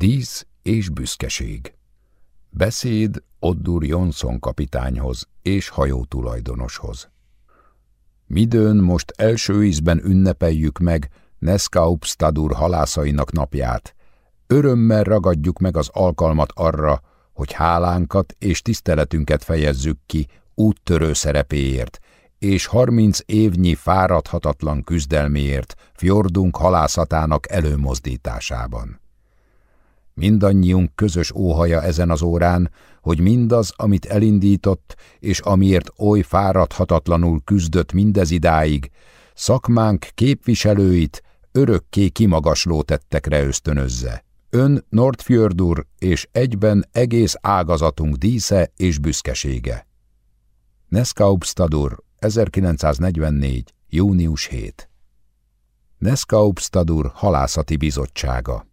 Dísz és büszkeség. Beszéd Oddur Jonson kapitányhoz és hajó tulajdonoshoz. Midőn most első ízben ünnepeljük meg Neskaupstadur halászainak napját. Örömmel ragadjuk meg az alkalmat arra, hogy hálánkat és tiszteletünket fejezzük ki úttörő szerepéért, és harminc évnyi fáradhatatlan küzdelméért fjordunk halászatának előmozdításában. Mindannyiunk közös óhaja ezen az órán, hogy mindaz, amit elindított, és amiért oly fáradhatatlanul küzdött mindez idáig, szakmánk képviselőit örökké kimagasló tettekre ösztönözze. Ön Nordfjördur és egyben egész ágazatunk dísze és büszkesége. Neskaupstadur, 1944. június 7. Neskaupstadur halászati bizottsága